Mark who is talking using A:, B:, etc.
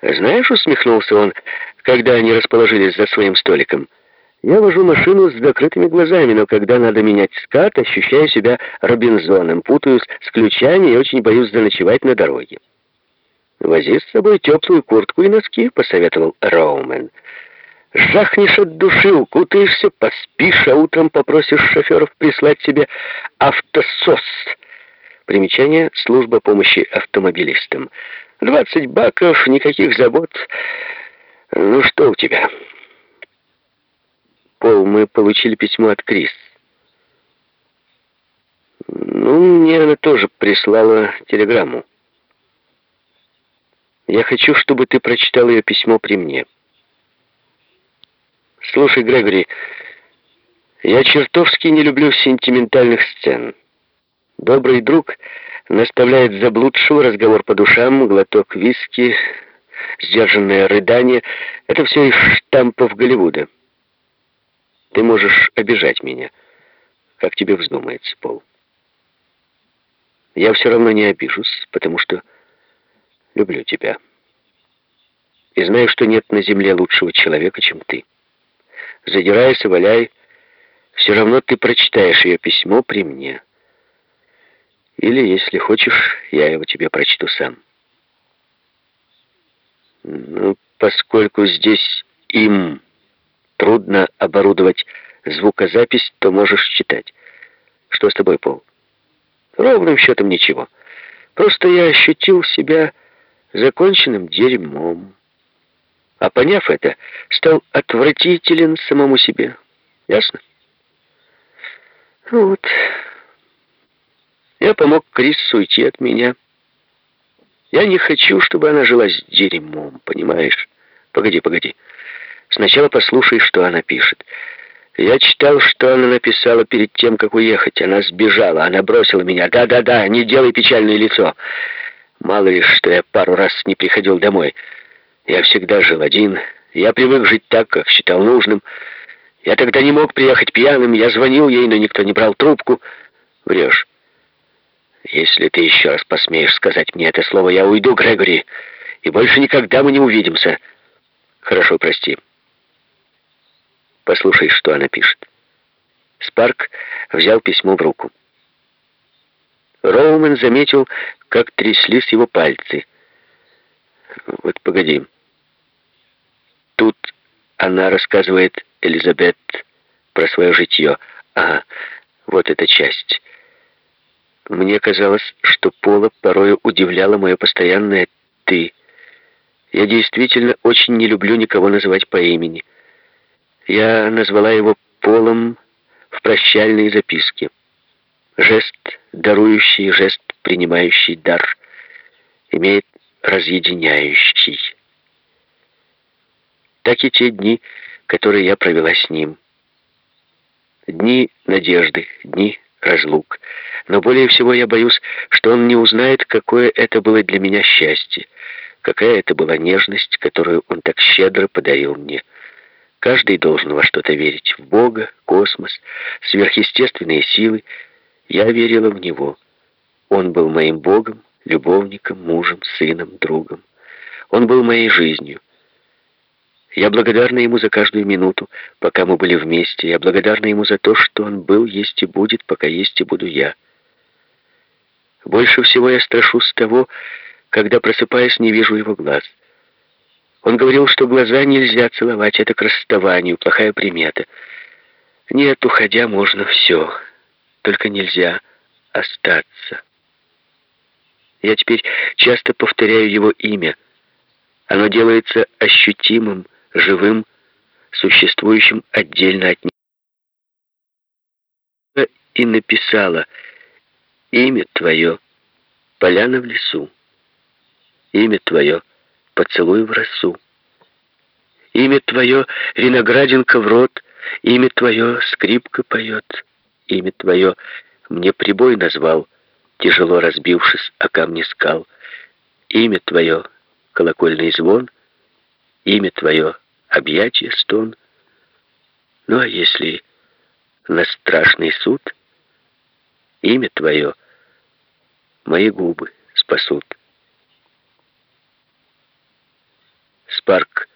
A: «Знаешь, — усмехнулся он, когда они расположились за своим столиком, — я вожу машину с закрытыми глазами, но когда надо менять скат, ощущаю себя Робинзоном, путаюсь с ключами и очень боюсь заночевать на дороге». «Вози с собой теплую куртку и носки», — посоветовал Роумен. «Жахнешь от души, укутаешься, поспишь, а утром попросишь шоферов прислать себе автосос». Примечание «Служба помощи автомобилистам». «Двадцать баков, никаких забот. Ну что у тебя?» «Пол, мы получили письмо от Крис». «Ну, мне она тоже прислала телеграмму». Я хочу, чтобы ты прочитал ее письмо при мне. Слушай, Грегори, я чертовски не люблю сентиментальных сцен. Добрый друг наставляет заблудшего разговор по душам, глоток виски, сдержанное рыдание. Это все из штампов Голливуда. Ты можешь обижать меня, как тебе вздумается, Пол. Я все равно не обижусь, потому что люблю тебя. И знаю, что нет на земле лучшего человека, чем ты. Задирайся, валяй, все равно ты прочитаешь ее письмо при мне. Или, если хочешь, я его тебе прочту сам. Ну, поскольку здесь им трудно оборудовать звукозапись, то можешь читать. Что с тобой, Пол? Ровным счетом ничего. Просто я ощутил себя законченным дерьмом. А поняв это, стал отвратителен самому себе. Ясно? Вот. Я помог Крис уйти от меня. Я не хочу, чтобы она жила с дерьмом, понимаешь? Погоди, погоди. Сначала послушай, что она пишет. Я читал, что она написала перед тем, как уехать. Она сбежала, она бросила меня. Да-да-да, не делай печальное лицо. Мало ли, что я пару раз не приходил домой. Я всегда жил один. Я привык жить так, как считал нужным. Я тогда не мог приехать пьяным. Я звонил ей, но никто не брал трубку. Врешь. Если ты еще раз посмеешь сказать мне это слово, я уйду, Грегори, и больше никогда мы не увидимся. Хорошо, прости. Послушай, что она пишет. Спарк взял письмо в руку. Роумен заметил, как тряслись его пальцы. «Вот погоди. Тут она рассказывает Элизабет про свое житье. Ага, вот эта часть. Мне казалось, что Пола порою удивляло мое постоянное «ты». Я действительно очень не люблю никого называть по имени. Я назвала его Полом в прощальной записке. Жест, дарующий, жест, принимающий дар, имеет разъединяющий. Так и те дни, которые я провела с ним. Дни надежды, дни разлук. Но более всего я боюсь, что он не узнает, какое это было для меня счастье, какая это была нежность, которую он так щедро подарил мне. Каждый должен во что-то верить, в Бога, космос, сверхъестественные силы, я верила в него. Он был моим Богом, любовником, мужем, сыном, другом. Он был моей жизнью. Я благодарна ему за каждую минуту, пока мы были вместе. Я благодарна ему за то, что он был, есть и будет, пока есть и буду я. Больше всего я страшусь того, когда, просыпаясь, не вижу его глаз. Он говорил, что глаза нельзя целовать, это к расставанию, плохая примета. Нет, уходя, можно все только нельзя остаться. Я теперь часто повторяю его имя. Оно делается ощутимым, живым, существующим отдельно от него. И написала «Имя твое, поляна в лесу, имя твое, поцелуй в росу, имя твое, виноградинка в рот, имя твое, скрипка поет» имя твое мне прибой назвал, тяжело разбившись о камни скал. Имя твое — колокольный звон, имя твое — объятие, стон. Ну а если на страшный суд, имя твое — мои губы спасут. парк